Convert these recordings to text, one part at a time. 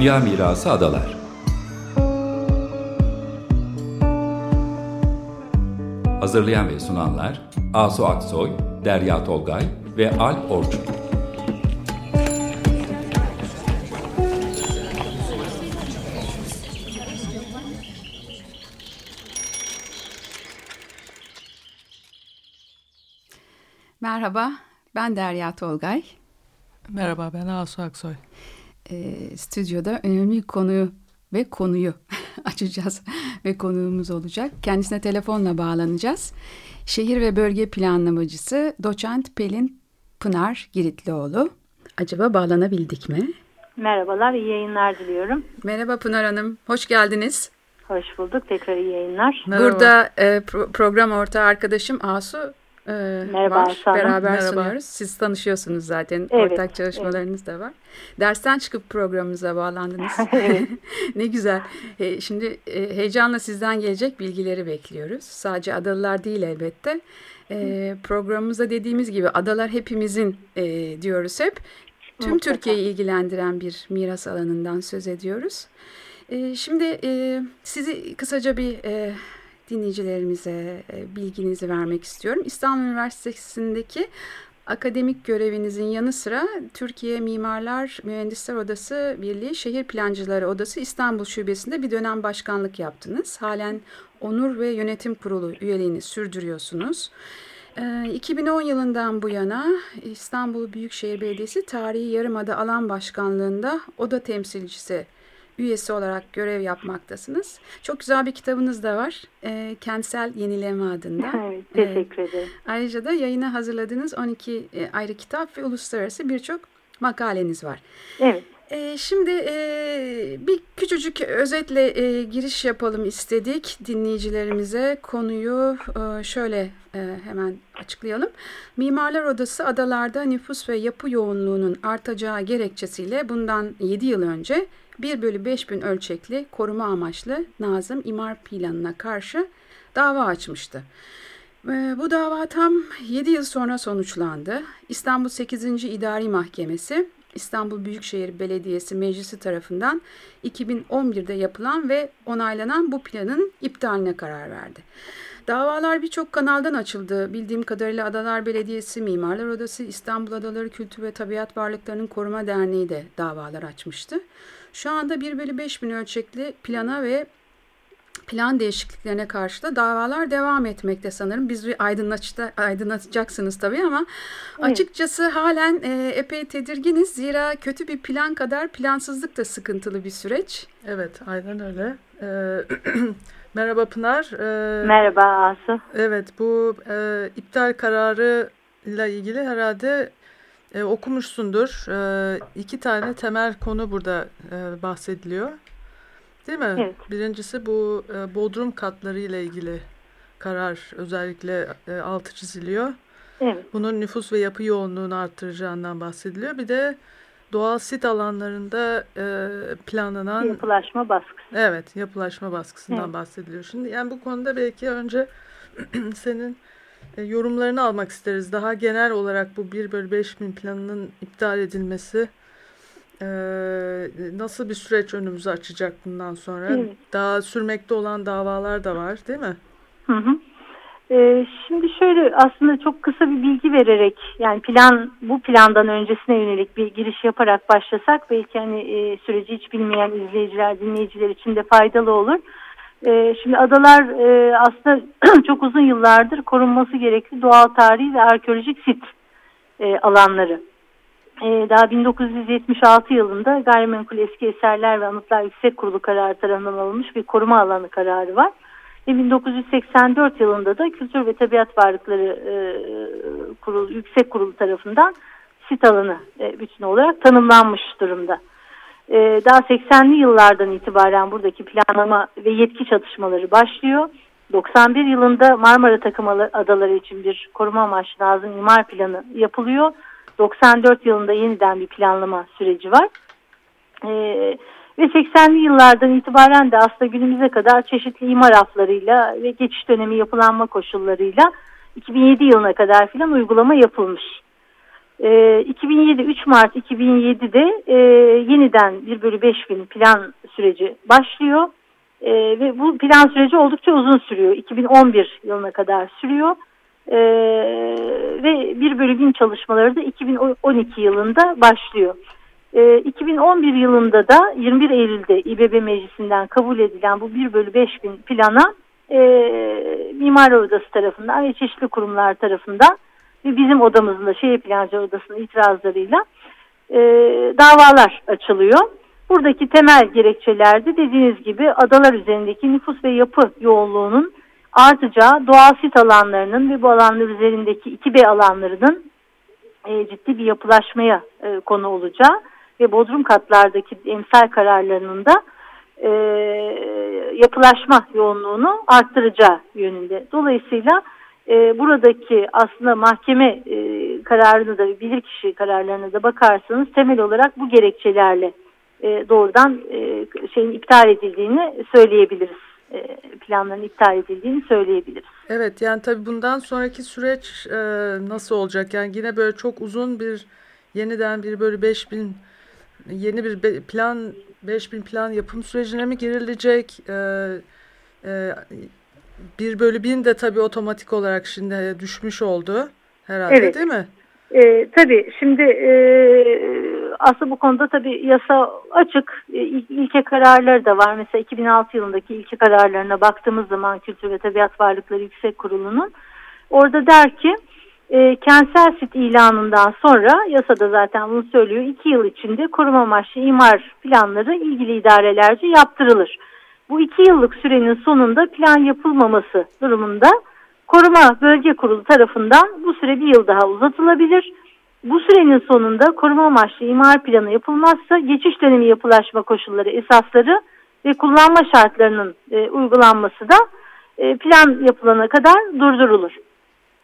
Dünya Mirası Adalar Hazırlayan ve sunanlar Asu Aksoy, Derya Tolgay ve Alp Orçun. Merhaba, ben Derya Tolgay. Merhaba, ben Asu Aksoy. E, stüdyoda önemli konuyu ve konuyu açacağız ve konuğumuz olacak. Kendisine telefonla bağlanacağız. Şehir ve bölge planlamacısı doçent Pelin Pınar Giritlioğlu. Acaba bağlanabildik mi? Merhabalar, iyi yayınlar diliyorum. Merhaba Pınar Hanım, hoş geldiniz. Hoş bulduk, tekrar iyi yayınlar. Merhaba. Burada e, pro program ortağı arkadaşım Asu e, Merhaba, var. Beraber Merhaba. sunuyoruz. Siz tanışıyorsunuz zaten. Evet, Ortak çalışmalarınız evet. da var. Dersten çıkıp programımıza bağlandınız. ne güzel. E, şimdi e, heyecanla sizden gelecek bilgileri bekliyoruz. Sadece adalılar değil elbette. E, programımızda dediğimiz gibi adalar hepimizin e, diyoruz hep. Tüm Türkiye'yi ilgilendiren bir miras alanından söz ediyoruz. E, şimdi e, sizi kısaca bir e, dinleyicilerimize e, bilginizi vermek istiyorum. İstanbul Üniversitesi'ndeki akademik görevinizin yanı sıra Türkiye Mimarlar Mühendisler Odası Birliği Şehir Plancıları Odası İstanbul Şubesi'nde bir dönem başkanlık yaptınız. Halen Onur ve Yönetim Kurulu üyeliğini sürdürüyorsunuz. 2010 e, yılından bu yana İstanbul Büyükşehir Belediyesi Tarihi Yarımada Alan Başkanlığı'nda oda temsilcisi üyesi olarak görev yapmaktasınız. Çok güzel bir kitabınız da var. E, Kentsel Yenileme adında. Evet, teşekkür ederim. E, ayrıca da yayına hazırladığınız 12 e, ayrı kitap ve uluslararası birçok makaleniz var. Evet. E, şimdi e, bir küçücük özetle e, giriş yapalım istedik dinleyicilerimize. Konuyu e, şöyle e, hemen açıklayalım. Mimarlar Odası adalarda nüfus ve yapı yoğunluğunun artacağı gerekçesiyle bundan 7 yıl önce 1 bölü 5 bin ölçekli koruma amaçlı Nazım İmar Planı'na karşı dava açmıştı. Bu dava tam 7 yıl sonra sonuçlandı. İstanbul 8. İdari Mahkemesi İstanbul Büyükşehir Belediyesi Meclisi tarafından 2011'de yapılan ve onaylanan bu planın iptaline karar verdi. Davalar birçok kanaldan açıldı. Bildiğim kadarıyla Adalar Belediyesi, Mimarlar Odası, İstanbul Adaları Kültür ve Tabiat Varlıklarının Koruma Derneği de davalar açmıştı. Şu anda 1 bölü 5 bin ölçekli plana ve plan değişikliklerine karşı da davalar devam etmekte sanırım. Biz bir aydınlatıcı, aydınlatacaksınız tabii ama açıkçası halen e, epey tedirginiz. Zira kötü bir plan kadar plansızlık da sıkıntılı bir süreç. Evet aynen öyle. Ee, merhaba Pınar. Ee, Merhaba Asu. Evet bu e, iptal kararı ile ilgili herhalde e, okumuşsundur. E, iki tane temel konu burada e, bahsediliyor. Değil mi? Evet. Birincisi bu e, bodrum katları ile ilgili karar özellikle e, altı çiziliyor. Evet. Bunun nüfus ve yapı yoğunluğunu arttıracağından bahsediliyor. Bir de doğal sit alanlarında e, planlanan yapılaşma baskısı. Evet, yapılaşma baskısından evet. bahsediliyor. Şimdi yani bu konuda belki önce senin e, yorumlarını almak isteriz. Daha genel olarak bu 1 bölü 5 bin planının iptal edilmesi e, nasıl bir süreç önümüzü açacak bundan sonra? Evet. Daha sürmekte olan davalar da var değil mi? Hı hı. Ee, şimdi şöyle aslında çok kısa bir bilgi vererek yani plan bu plandan öncesine yönelik bir giriş yaparak başlasak belki hani e, süreci hiç bilmeyen izleyiciler dinleyiciler için de faydalı olur. E, şimdi adalar e, aslında çok uzun yıllardır korunması gerekli doğal tarihi ve arkeolojik sit e, alanları. E, daha 1976 yılında Gayrimenkul Eski Eserler ve Anıtlar Yüksek Kurulu kararı tarafından alınmış bir koruma alanı kararı var. Ve 1984 yılında da Kültür ve Tabiat Varlıkları e, Kurulu, Yüksek Kurulu tarafından sit alanı e, bütün olarak tanımlanmış durumda. Ee, daha 80'li yıllardan itibaren buradaki planlama ve yetki çatışmaları başlıyor. 91 yılında Marmara Takım Adaları için bir koruma amaçlı Nazım imar planı yapılıyor. 94 yılında yeniden bir planlama süreci var. Ee, ve 80'li yıllardan itibaren de aslında günümüze kadar çeşitli imar aflarıyla ve geçiş dönemi yapılanma koşullarıyla 2007 yılına kadar filan uygulama yapılmış. E, 2007 3 Mart 2007'de e, yeniden 1 bölü 5 bin plan süreci başlıyor. E, ve bu plan süreci oldukça uzun sürüyor. 2011 yılına kadar sürüyor. E, ve 1 bölü 1000 çalışmaları da 2012 yılında başlıyor. E, 2011 yılında da 21 Eylül'de İBB Meclisi'nden kabul edilen bu 1 bölü 5 bin plana e, Mimar Odası tarafından ve çeşitli kurumlar tarafından ve bizim odamızın şehir plancı odasının itirazlarıyla e, davalar açılıyor. Buradaki temel gerekçelerde dediğiniz gibi adalar üzerindeki nüfus ve yapı yoğunluğunun artacağı, doğal sit alanlarının ve bu alanlar üzerindeki 2B alanlarının e, ciddi bir yapılaşmaya e, konu olacağı ve bodrum katlardaki emsal kararlarının da e, yapılaşma yoğunluğunu arttıracağı yönünde. Dolayısıyla e, buradaki aslında mahkeme e, kararını da bilirkişi kararlarına da bakarsanız temel olarak bu gerekçelerle e, doğrudan e, şeyin iptal edildiğini söyleyebiliriz. E, planların iptal edildiğini söyleyebiliriz. Evet yani tabii bundan sonraki süreç e, nasıl olacak? Yani yine böyle çok uzun bir yeniden bir böyle 5000 yeni bir plan 5000 plan yapım sürecine mi girilecek? E, e, bir bölü bin de tabii otomatik olarak şimdi düşmüş oldu herhalde evet. değil mi? E, tabii şimdi e, aslında bu konuda tabii yasa açık. E, ilke kararları da var. Mesela 2006 yılındaki ilke kararlarına baktığımız zaman Kültür ve Tabiat Varlıkları Yüksek Kurulu'nun orada der ki e, kentsel sit ilanından sonra yasada zaten bunu söylüyor. iki yıl içinde koruma amaçlı imar planları ilgili idarelerce yaptırılır. Bu iki yıllık sürenin sonunda plan yapılmaması durumunda koruma bölge kurulu tarafından bu süre bir yıl daha uzatılabilir. Bu sürenin sonunda koruma amaçlı imar planı yapılmazsa geçiş dönemi yapılaşma koşulları esasları ve kullanma şartlarının e, uygulanması da e, plan yapılana kadar durdurulur.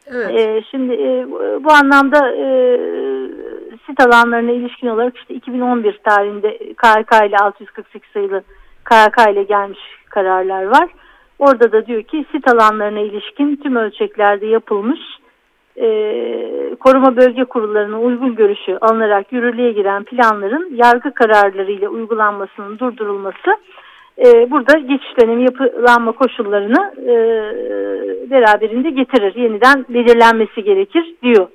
Evet. E, şimdi e, bu anlamda e, sit alanlarına ilişkin olarak işte 2011 tarihinde KHK ile 648 sayılı KHK ile gelmiş kararlar var. Orada da diyor ki sit alanlarına ilişkin tüm ölçeklerde yapılmış e, koruma bölge kurullarının uygun görüşü alınarak yürürlüğe giren planların yargı kararlarıyla uygulanmasının durdurulması e, burada geçiş dönemi yapılanma koşullarını e, beraberinde getirir. Yeniden belirlenmesi gerekir diyor.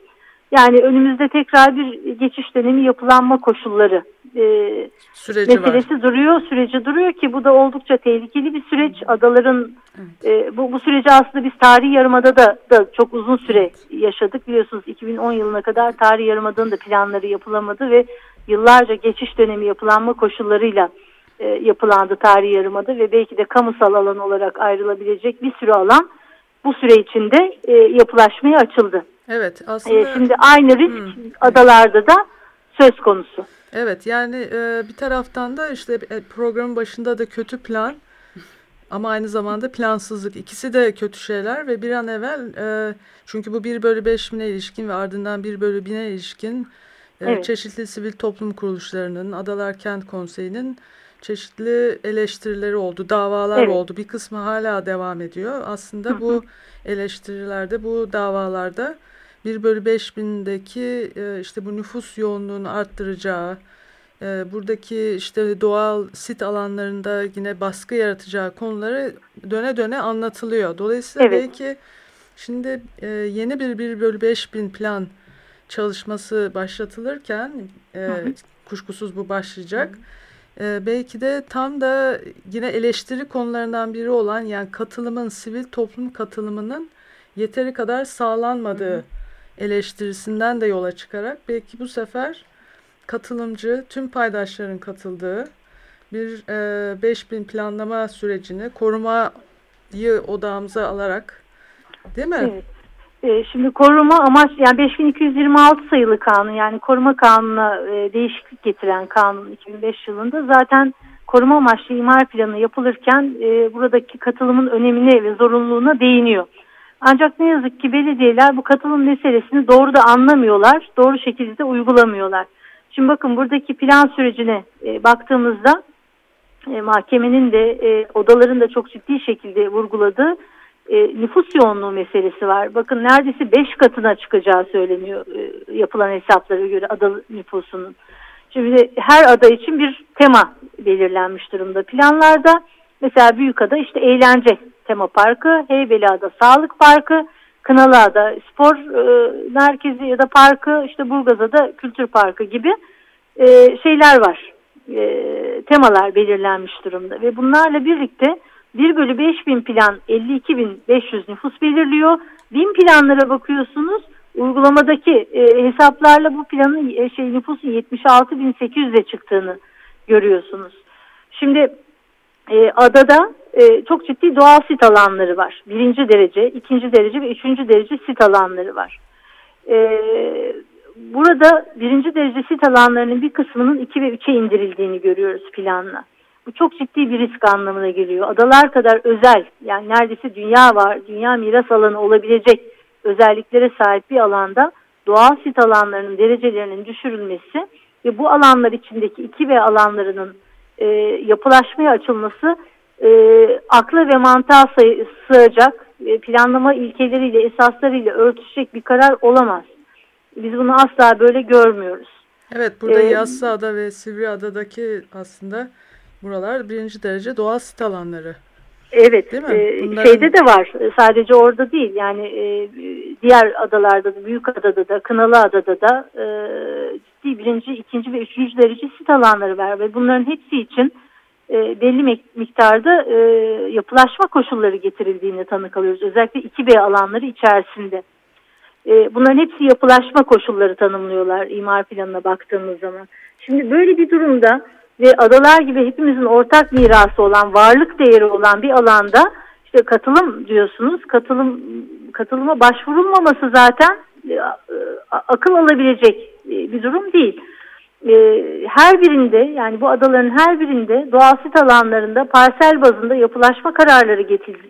Yani önümüzde tekrar bir geçiş dönemi yapılanma koşulları e, süreci meselesi var. duruyor, süreci duruyor ki bu da oldukça tehlikeli bir süreç. Adaların evet. e, bu, bu süreci aslında biz tarihi yarımada da, da çok uzun süre yaşadık. Biliyorsunuz 2010 yılına kadar tarihi yarımadanın da planları yapılamadı ve yıllarca geçiş dönemi yapılanma koşullarıyla e, yapılandı tarihi yarımada ve belki de kamusal alan olarak ayrılabilecek bir sürü alan bu süre içinde e, yapılaşmaya açıldı. Evet aslında. E, şimdi aynı risk hmm. adalarda da söz konusu. Evet yani e, bir taraftan da işte e, programın başında da kötü plan ama aynı zamanda plansızlık ikisi de kötü şeyler ve bir an evvel e, çünkü bu 1 bölü 5 bine ilişkin ve ardından 1 bölü 1000'e ilişkin e, evet. çeşitli sivil toplum kuruluşlarının Adalar Kent Konseyi'nin çeşitli eleştirileri oldu, davalar evet. oldu. Bir kısmı hala devam ediyor. Aslında bu eleştirilerde, bu davalarda 1 bölü 5 bindeki e, işte bu nüfus yoğunluğunu arttıracağı, e, buradaki işte doğal sit alanlarında yine baskı yaratacağı konuları döne döne anlatılıyor. Dolayısıyla evet. belki şimdi e, yeni bir 1 bölü 5 bin plan çalışması başlatılırken e, hı hı. kuşkusuz bu başlayacak. Hı hı. E, belki de tam da yine eleştiri konularından biri olan yani katılımın, sivil toplum katılımının yeteri kadar sağlanmadığı hı hı eleştirisinden de yola çıkarak belki bu sefer katılımcı, tüm paydaşların katıldığı bir e, 5000 planlama sürecini korumayı odağımıza alarak değil mi? Evet. E, şimdi koruma amaç yani 5226 sayılı kanun yani koruma kanununa e, değişiklik getiren kanun 2005 yılında zaten koruma amaçlı imar planı yapılırken e, buradaki katılımın önemine ve zorunluluğuna değiniyor. Ancak ne yazık ki belediyeler bu katılım meselesini doğru da anlamıyorlar, doğru şekilde uygulamıyorlar. Şimdi bakın buradaki plan sürecine baktığımızda mahkemenin de odaların da çok ciddi şekilde vurguladığı e, nüfus yoğunluğu meselesi var. Bakın neredeyse 5 katına çıkacağı söyleniyor e, yapılan hesaplara göre ada nüfusunun. Şimdi her ada için bir tema belirlenmiş durumda. Planlarda mesela Büyükada işte eğlence tema parkı, Heybeliada sağlık parkı, Kınalıada spor e, merkezi ya da parkı, işte Burgazada kültür parkı gibi e, şeyler var. E, temalar belirlenmiş durumda ve bunlarla birlikte 1 bölü 5 bin plan 52 bin 500 nüfus belirliyor. Bin planlara bakıyorsunuz uygulamadaki e, hesaplarla bu planın e, şey nüfusun 76 bin 800'e çıktığını görüyorsunuz. Şimdi e, adada e, çok ciddi doğal sit alanları var. Birinci derece, ikinci derece ve üçüncü derece sit alanları var. E, burada birinci derece sit alanlarının bir kısmının 2 ve 3'e indirildiğini görüyoruz planla. Bu çok ciddi bir risk anlamına geliyor. Adalar kadar özel yani neredeyse dünya var, dünya miras alanı olabilecek özelliklere sahip bir alanda doğal sit alanlarının derecelerinin düşürülmesi ve bu alanlar içindeki 2 ve alanlarının e, yapılaşmaya açılması e, akla ve mantığa sığacak, e, planlama ilkeleriyle, esaslarıyla örtüşecek bir karar olamaz. Biz bunu asla böyle görmüyoruz. Evet, burada ee, Yassıada ve Sivriada'daki aslında buralar birinci derece doğal sit alanları. Evet, Değil mi? E, Bunların... şeyde de var. Sadece orada değil. Yani e, diğer adalarda da, Büyük Adada da, Kınalı Adada da e, ciddi birinci, ikinci ve üçüncü derece sit alanları var ve bunların hepsi için e, belli miktarda e, yapılaşma koşulları getirildiğini tanık alıyoruz. Özellikle 2B alanları içerisinde. E, bunların hepsi yapılaşma koşulları tanımlıyorlar imar planına baktığımız zaman. Şimdi böyle bir durumda ve adalar gibi hepimizin ortak mirası olan, varlık değeri olan bir alanda işte katılım diyorsunuz. Katılım katılıma başvurulmaması zaten e, akıl alabilecek e, bir durum değil. E, her birinde yani bu adaların her birinde doğal sit alanlarında parsel bazında yapılaşma kararları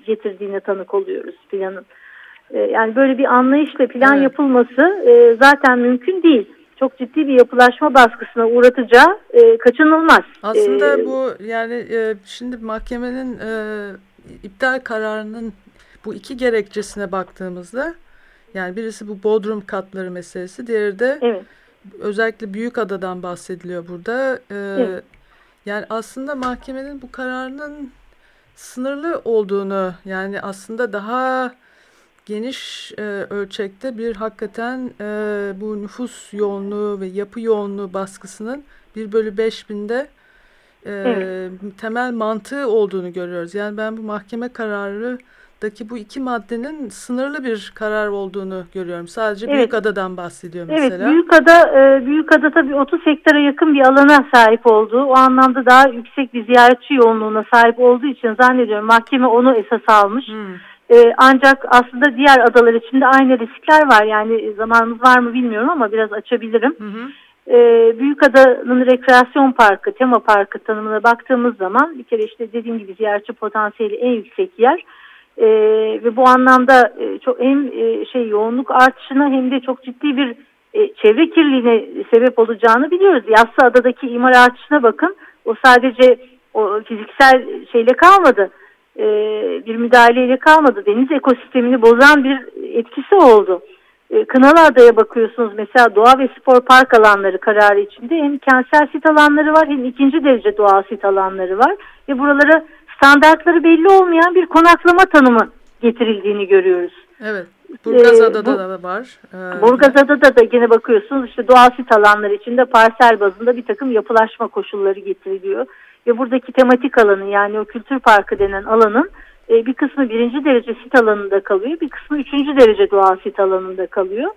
getirdiğine tanık oluyoruz planın. Yani böyle bir anlayışla plan evet. yapılması zaten mümkün değil çok ciddi bir yapılaşma baskısına uğratacağı e, kaçınılmaz. Aslında ee, bu yani e, şimdi mahkemenin e, iptal kararının bu iki gerekçesine baktığımızda yani birisi bu Bodrum katları meselesi, diğeri de evet. özellikle Büyük Adadan bahsediliyor burada. Ee, evet. Yani aslında mahkemenin bu kararının sınırlı olduğunu yani aslında daha geniş e, ölçekte bir hakikaten e, bu nüfus yoğunluğu ve yapı yoğunluğu baskısının 1 bölü 5 binde e, evet. temel mantığı olduğunu görüyoruz. Yani ben bu mahkeme kararı daki bu iki maddenin sınırlı bir karar olduğunu görüyorum. Sadece evet. Büyükada'dan bahsediyor mesela. Evet, Büyükada, e, Büyükada tabii 30 hektara yakın bir alana sahip olduğu, o anlamda daha yüksek bir ziyaretçi yoğunluğuna sahip olduğu için zannediyorum mahkeme onu esas almış. Hmm. E, ancak aslında diğer adalar içinde aynı riskler var. Yani zamanımız var mı bilmiyorum ama biraz açabilirim. Hı hı. E, Büyükada'nın rekreasyon parkı, tema parkı tanımına baktığımız zaman bir kere işte dediğim gibi ziyaretçi potansiyeli en yüksek yer. E, ve bu anlamda e, çok hem e, şey yoğunluk artışına hem de çok ciddi bir e, çevre kirliliğine sebep olacağını biliyoruz. Yassıada'daki imar artışına bakın. O sadece o fiziksel şeyle kalmadı e, bir müdahaleyle kalmadı. Deniz ekosistemini bozan bir etkisi oldu. E, Kınalı Adaya bakıyorsunuz mesela doğa ve spor park alanları kararı içinde hem kentsel sit alanları var hem ikinci derece doğal sit alanları var. Ve buralara standartları belli olmayan bir konaklama tanımı getirildiğini görüyoruz. Evet. Burgazada'da ee, da var. Ee, Burgazada'da da gene bakıyorsunuz işte doğal sit alanları içinde parsel bazında bir takım yapılaşma koşulları getiriliyor ve buradaki tematik alanı yani o kültür parkı denen alanın e, bir kısmı birinci derece sit alanında kalıyor, bir kısmı üçüncü derece doğal sit alanında kalıyor.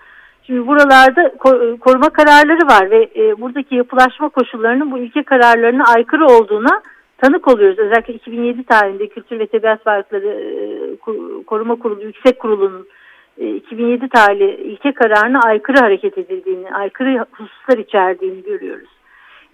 Şimdi buralarda koruma kararları var ve e, buradaki yapılaşma koşullarının bu ülke kararlarına aykırı olduğuna tanık oluyoruz. Özellikle 2007 tarihinde Kültür ve Tabiat Varlıkları e, Koruma Kurulu Yüksek Kurulu'nun e, 2007 tarihli ilke kararına aykırı hareket edildiğini, aykırı hususlar içerdiğini görüyoruz.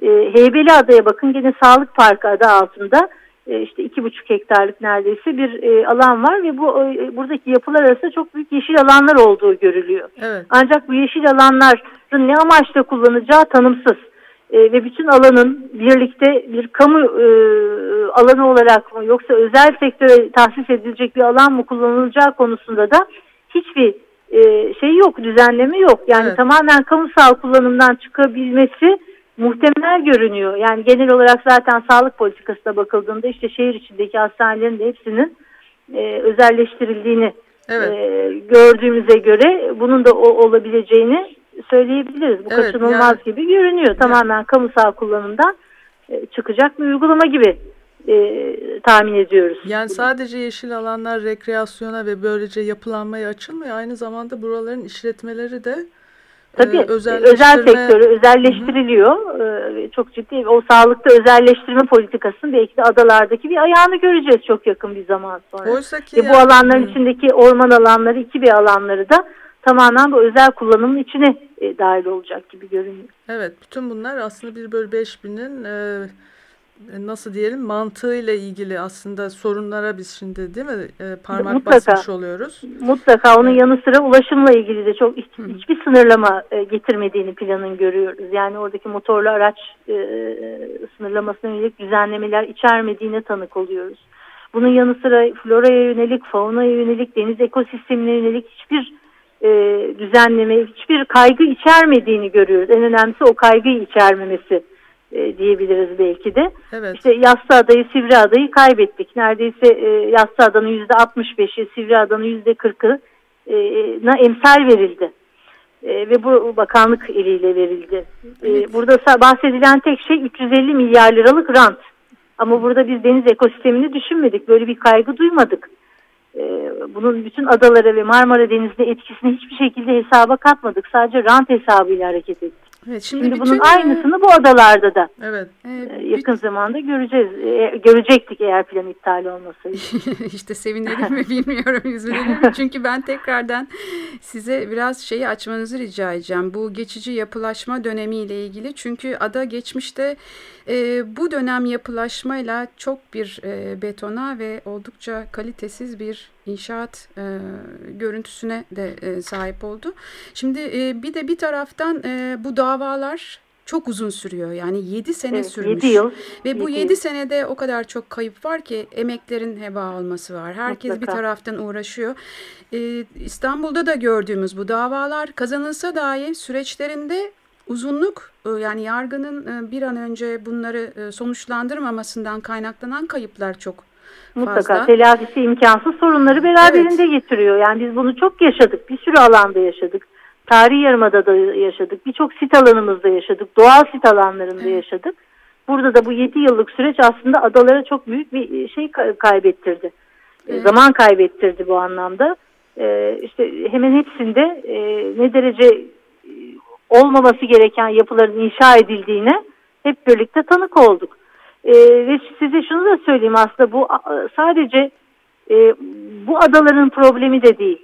E, Heybeli Adaya bakın gene Sağlık Parkı adı altında e, işte iki buçuk hektarlık neredeyse bir e, alan var ve bu e, buradaki yapılar arasında çok büyük yeşil alanlar olduğu görülüyor. Evet. Ancak bu yeşil alanların ne amaçla kullanacağı tanımsız. e, ve bütün alanın birlikte bir kamu e, alanı olarak mı yoksa özel sektöre tahsis edilecek bir alan mı kullanılacağı konusunda da hiçbir e, şey yok, düzenleme yok. Yani evet. tamamen kamusal kullanımdan çıkabilmesi muhtemel görünüyor. Yani genel olarak zaten sağlık politikasına bakıldığında işte şehir içindeki hastanelerin de hepsinin e, özelleştirildiğini evet. e, gördüğümüze göre bunun da o, olabileceğini söyleyebiliriz. Bu evet, kaçınılmaz yani, gibi görünüyor. Yani. Tamamen kamusal kullanımdan e, çıkacak bir uygulama gibi e, tahmin ediyoruz. Yani sadece yeşil alanlar rekreasyona ve böylece yapılanmaya açılmıyor. Aynı zamanda buraların işletmeleri de Tabii e, özel sektörü özelleştiriliyor. Hı hı. Çok ciddi o sağlıkta özelleştirme politikasının belki de adalardaki bir ayağını göreceğiz çok yakın bir zaman sonra. Oysa ki yani, bu alanların hı. içindeki orman alanları, iki bir alanları da tamamen bu özel kullanımın içine e, dahil olacak gibi görünüyor. Evet, bütün bunlar aslında 1 bölü 5 binin e, nasıl diyelim mantığıyla ilgili aslında sorunlara biz şimdi değil mi e, parmak Mutlaka. basmış oluyoruz. Mutlaka onun evet. yanı sıra ulaşımla ilgili de çok hiç, hiçbir sınırlama e, getirmediğini planın görüyoruz. Yani oradaki motorlu araç e, sınırlamasına yönelik düzenlemeler içermediğine tanık oluyoruz. Bunun yanı sıra floraya yönelik, faunaya yönelik, deniz ekosistemine yönelik hiçbir e, düzenleme, hiçbir kaygı içermediğini görüyoruz. En önemlisi o kaygıyı içermemesi e, diyebiliriz belki de. Evet. İşte Yassı Adayı, Sivri Adayı kaybettik. Neredeyse e, Yassı Adanın %65'i, Sivri Adanın %40'ı e, emsal verildi. E, ve bu bakanlık eliyle verildi. E, evet. E, burada bahsedilen tek şey 350 milyar liralık rant. Ama burada biz deniz ekosistemini düşünmedik. Böyle bir kaygı duymadık. E, bunun bütün adalara ve Marmara Denizi'ne etkisini hiçbir şekilde hesaba katmadık. Sadece rant hesabıyla hareket ettik. Evet, şimdi, şimdi bunun aynısını bu adalarda da evet. e, yakın bir... zamanda göreceğiz. E, görecektik eğer plan iptal olmasaydı. İşte sevinelim mi bilmiyorum üzülelim. Çünkü ben tekrardan size biraz şeyi açmanızı rica edeceğim. Bu geçici yapılaşma dönemiyle ilgili. Çünkü ada geçmişte e, bu dönem yapılaşmayla çok bir e, betona ve oldukça kalitesiz bir inşaat e, görüntüsüne de e, sahip oldu. Şimdi e, bir de bir taraftan e, bu davalar çok uzun sürüyor. Yani 7 sene evet, sürmüş. 7 yıl. Ve bu 7, 7 senede o kadar çok kayıp var ki emeklerin heba olması var. Herkes Mutlaka. bir taraftan uğraşıyor. Ee, İstanbul'da da gördüğümüz bu davalar kazanılsa dahi süreçlerinde uzunluk e, yani yargının e, bir an önce bunları e, sonuçlandırmamasından kaynaklanan kayıplar çok Mutlaka fazla. telafisi imkansız sorunları beraberinde evet. getiriyor. Yani biz bunu çok yaşadık. Bir sürü alanda yaşadık. Tarihi Yarımada'da yaşadık. Birçok sit alanımızda yaşadık. Doğal sit alanlarında evet. yaşadık. Burada da bu 7 yıllık süreç aslında adalara çok büyük bir şey kaybettirdi. Evet. Zaman kaybettirdi bu anlamda. Ee, işte hemen hepsinde e, ne derece olmaması gereken yapıların inşa edildiğine hep birlikte tanık olduk. E, ve size şunu da söyleyeyim aslında bu sadece e, bu adaların problemi de değil.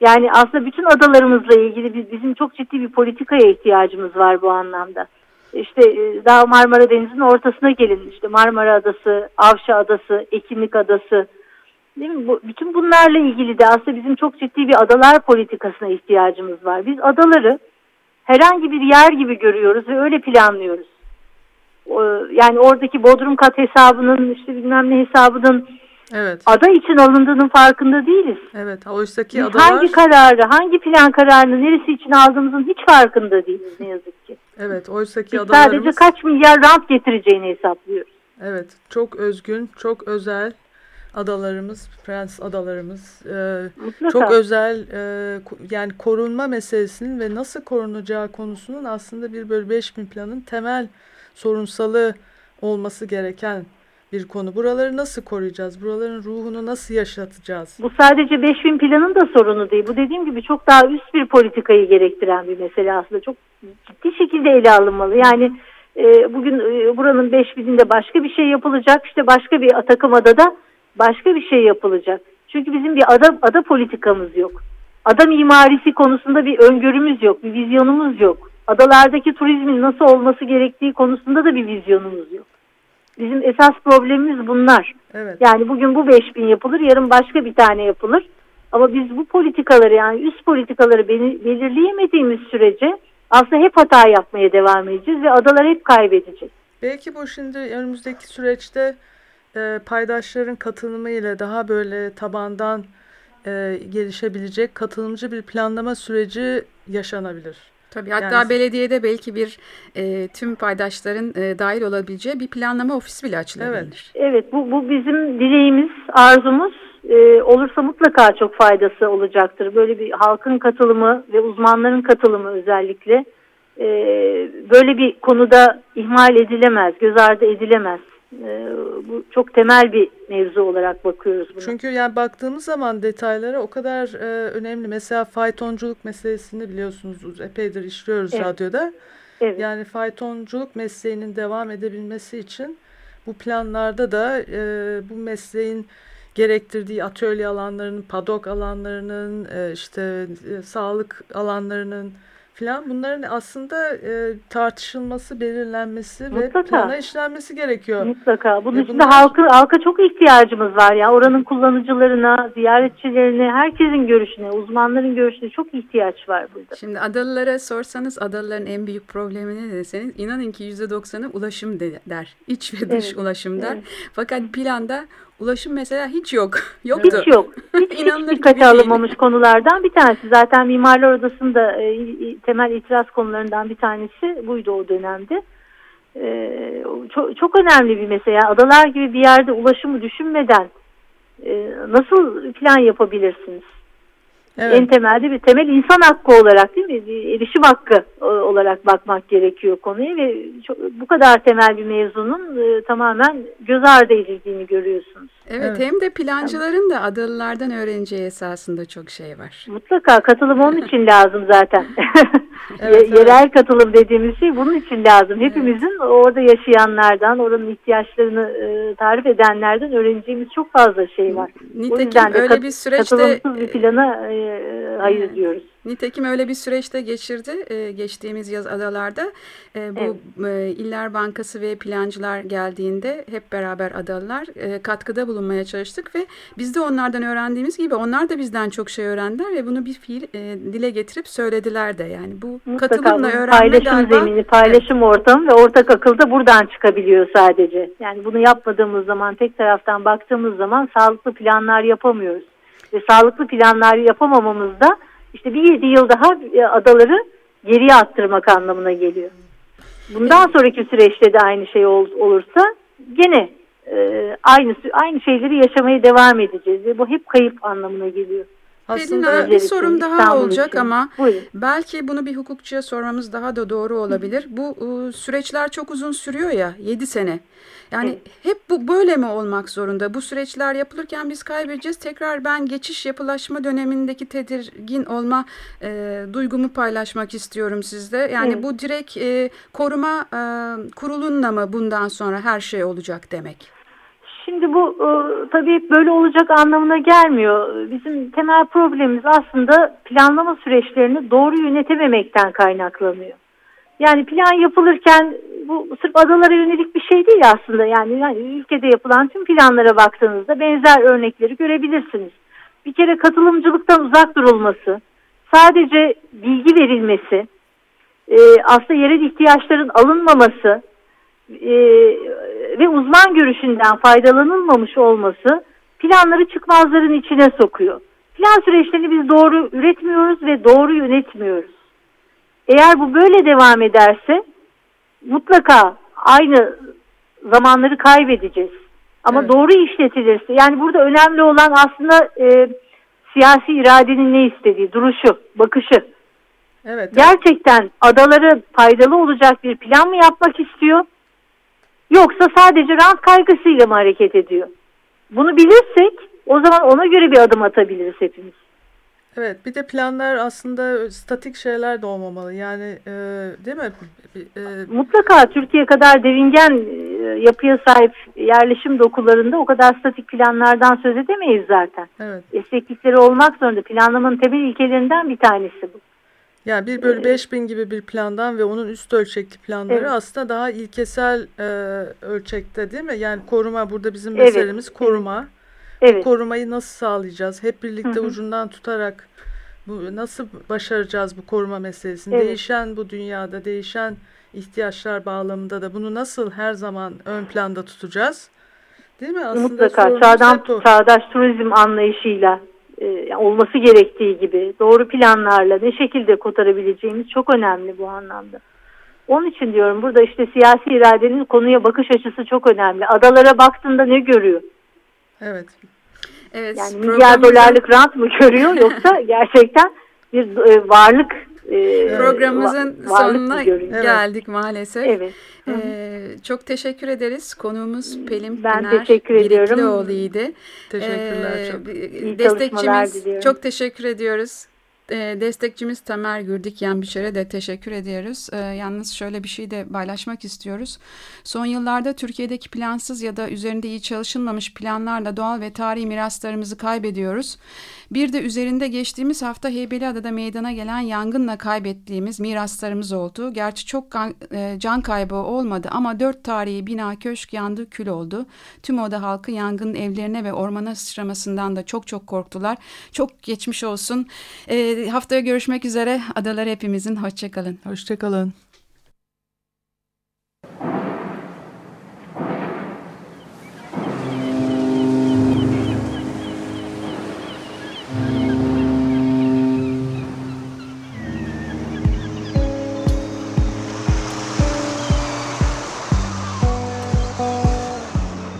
Yani aslında bütün adalarımızla ilgili biz, bizim çok ciddi bir politikaya ihtiyacımız var bu anlamda. İşte e, daha Marmara Denizi'nin ortasına gelin. İşte Marmara Adası, Avşa Adası, Ekinlik Adası. Değil mi? Bu, bütün bunlarla ilgili de aslında bizim çok ciddi bir adalar politikasına ihtiyacımız var. Biz adaları herhangi bir yer gibi görüyoruz ve öyle planlıyoruz. Yani oradaki bodrum kat hesabının işte bilmem ne hesabının evet. ada için alındığının farkında değiliz. Evet, oysa ki adalar... Hangi kararı, hangi plan kararını neresi için aldığımızın hiç farkında değiliz ne yazık ki. Evet, oysa ki adalarımız... Sadece kaç milyar rant getireceğini hesaplıyoruz. Evet, çok özgün, çok özel adalarımız, Prens adalarımız e, çok özel e, yani korunma meselesinin ve nasıl korunacağı konusunun aslında bir bölü beş bin planın temel sorunsalı olması gereken bir konu. Buraları nasıl koruyacağız? Buraların ruhunu nasıl yaşatacağız? Bu sadece 5000 planın da sorunu değil. Bu dediğim gibi çok daha üst bir politikayı gerektiren bir mesele aslında. Çok ciddi şekilde ele alınmalı. Yani e, bugün e, buranın 5000'inde başka bir şey yapılacak. İşte başka bir takım adada başka bir şey yapılacak. Çünkü bizim bir ada, ada politikamız yok. Ada mimarisi konusunda bir öngörümüz yok, bir vizyonumuz yok. Adalardaki turizmin nasıl olması gerektiği konusunda da bir vizyonumuz yok. Bizim esas problemimiz bunlar. Evet. Yani bugün bu 5000 yapılır, yarın başka bir tane yapılır. Ama biz bu politikaları yani üst politikaları belirleyemediğimiz sürece aslında hep hata yapmaya devam edeceğiz ve adalar hep kaybedeceğiz. Belki bu şimdi önümüzdeki süreçte e, paydaşların katılımıyla daha böyle tabandan e, gelişebilecek katılımcı bir planlama süreci yaşanabilir. Tabii hatta yani, belediyede belki bir e, tüm paydaşların e, dahil olabileceği bir planlama ofisi bile açılabilir. Evet, evet bu, bu bizim dileğimiz, arzumuz e, olursa mutlaka çok faydası olacaktır. Böyle bir halkın katılımı ve uzmanların katılımı özellikle e, böyle bir konuda ihmal edilemez, göz ardı edilemez. E, bu çok temel bir mevzu olarak bakıyoruz buna. Çünkü yani baktığımız zaman detaylara o kadar e, önemli. Mesela faytonculuk meselesini biliyorsunuz epeydir işliyoruz evet. radyoda. Evet. Yani faytonculuk mesleğinin devam edebilmesi için bu planlarda da e, bu mesleğin gerektirdiği atölye alanlarının, padok alanlarının, e, işte e, sağlık alanlarının filan bunların aslında e, tartışılması, belirlenmesi Mutlaka. ve plana işlenmesi gerekiyor. Mutlaka. Bunun e, için bunlar... halkı, halka çok ihtiyacımız var. ya. Oranın kullanıcılarına, ziyaretçilerine, herkesin görüşüne, uzmanların görüşüne çok ihtiyaç var burada. Şimdi adalılara sorsanız adalıların en büyük problemi ne deseniz inanın ki %90'ı ulaşım de, der. İç ve dış evet. ulaşım der. Evet. Fakat planda Ulaşım mesela hiç yok. Yoktu. Hiç yok. Hiç, hiç dikkate alınmamış konulardan bir tanesi. Zaten Mimarlar Odası'nda e, temel itiraz konularından bir tanesi buydu o dönemde. E, çok, çok önemli bir mesele. Adalar gibi bir yerde ulaşımı düşünmeden e, nasıl plan yapabilirsiniz? Evet. En temelde bir temel insan hakkı olarak değil mi? Erişim hakkı e, olarak bakmak gerekiyor konuya ve çok, bu kadar temel bir mevzunun e, tamamen göz ardı edildiğini görüyorsunuz. Evet, evet hem de plancıların da adalılardan öğreneceği esasında çok şey var. Mutlaka katılım onun için lazım zaten. evet, Yerel evet. katılım dediğimiz şey bunun için lazım. Hepimizin evet. orada yaşayanlardan, oranın ihtiyaçlarını e, tarif edenlerden öğreneceğimiz çok fazla şey var. Nitekim o yüzden de öyle bir süreçte katılımsız bir plana e, hayır evet. diyoruz. Nitekim öyle bir süreçte geçirdi e, geçtiğimiz yaz adalarda. E, bu evet. e, İller Bankası ve plancılar geldiğinde hep beraber adalılar e, katkıda bulunmaya çalıştık ve biz de onlardan öğrendiğimiz gibi onlar da bizden çok şey öğrendiler ve bunu bir fiil e, dile getirip söylediler de. Yani bu Mutlaka, katılımla öğrenme paylaşım galiba. zemini, paylaşım evet. ortamı ve ortak akıl da buradan çıkabiliyor sadece. Yani bunu yapmadığımız zaman tek taraftan baktığımız zaman sağlıklı planlar yapamıyoruz. Ve sağlıklı planlar yapamamamız da işte bir yedi yıl daha e, adaları geriye attırmak anlamına geliyor. Bundan sonraki süreçte de aynı şey ol, olursa gene e, aynı aynı şeyleri yaşamaya devam edeceğiz ve bu hep kayıp anlamına geliyor. Aslında bir sorum daha olacak için. ama Buyurun. belki bunu bir hukukçuya sormamız daha da doğru olabilir. Bu e, süreçler çok uzun sürüyor ya 7 sene. Yani evet. hep bu böyle mi olmak zorunda? Bu süreçler yapılırken biz kaybedeceğiz. Tekrar ben geçiş yapılaşma dönemindeki tedirgin olma e, duygumu paylaşmak istiyorum sizde. Yani evet. bu direkt e, koruma e, kurulunla mı bundan sonra her şey olacak demek? Şimdi bu e, tabii böyle olacak anlamına gelmiyor. Bizim temel problemimiz aslında planlama süreçlerini doğru yönetememekten kaynaklanıyor. Yani plan yapılırken bu sırf adalara yönelik bir şey değil aslında. Yani, yani ülkede yapılan tüm planlara baktığınızda benzer örnekleri görebilirsiniz. Bir kere katılımcılıktan uzak durulması, sadece bilgi verilmesi, e, aslında yerel ihtiyaçların alınmaması e, ve uzman görüşünden faydalanılmamış olması planları çıkmazların içine sokuyor. Plan süreçlerini biz doğru üretmiyoruz ve doğru yönetmiyoruz. Eğer bu böyle devam ederse mutlaka aynı zamanları kaybedeceğiz. Ama evet. doğru işletilirse yani burada önemli olan aslında e, siyasi iradenin ne istediği, duruşu, bakışı. Evet, Gerçekten adaları faydalı olacak bir plan mı yapmak istiyor? Yoksa sadece rant kaygısıyla mı hareket ediyor? Bunu bilirsek o zaman ona göre bir adım atabiliriz hepimiz. Evet bir de planlar aslında statik şeyler de olmamalı yani e, değil mi? E, Mutlaka Türkiye kadar devingen e, yapıya sahip yerleşim dokularında o kadar statik planlardan söz edemeyiz zaten. Evet. Esneklikleri olmak zorunda planlamanın temel ilkelerinden bir tanesi bu. Yani 1 bölü 5 bin gibi bir plandan ve onun üst ölçekli planları evet. aslında daha ilkesel e, ölçekte değil mi? Yani koruma burada bizim meselemiz evet. koruma. Evet. Bu korumayı nasıl sağlayacağız? Hep birlikte Hı -hı. ucundan tutarak Bu nasıl başaracağız bu koruma meselesini? Evet. Değişen bu dünyada değişen ihtiyaçlar bağlamında da bunu nasıl her zaman ön planda tutacağız? Değil mi? Aslında Mutlaka çağdan, çağdaş turizm anlayışıyla e, olması gerektiği gibi doğru planlarla ne şekilde kotarabileceğimiz çok önemli bu anlamda. Onun için diyorum burada işte siyasi iradenin konuya bakış açısı çok önemli. Adalara baktığında ne görüyor? Evet. Evet. Yani milyar dolarlık rant mı görüyor yoksa gerçekten bir e, varlık e, programımızın va sonuna geldik maalesef. Evet. Ee, çok teşekkür ederiz. Konuğumuz Pelin ben Pınar teşekkür ediyorum. Teşekkürler ee, çok. Destekçimiz çok teşekkür ediyoruz. E, destekçimiz Tamer Gürdikyan Biçer'e de teşekkür ediyoruz. E, yalnız şöyle bir şey de paylaşmak istiyoruz. Son yıllarda Türkiye'deki plansız ya da üzerinde iyi çalışılmamış planlarla doğal ve tarihi miraslarımızı kaybediyoruz. Bir de üzerinde geçtiğimiz hafta Heybeliada'da meydana gelen yangınla kaybettiğimiz miraslarımız oldu. Gerçi çok e, can kaybı olmadı ama dört tarihi bina köşk yandı kül oldu. Tüm oda halkı yangının evlerine ve ormana sıçramasından da çok çok korktular. Çok geçmiş olsun. E, haftaya görüşmek üzere. Adalar hepimizin. Hoşçakalın. Hoşçakalın.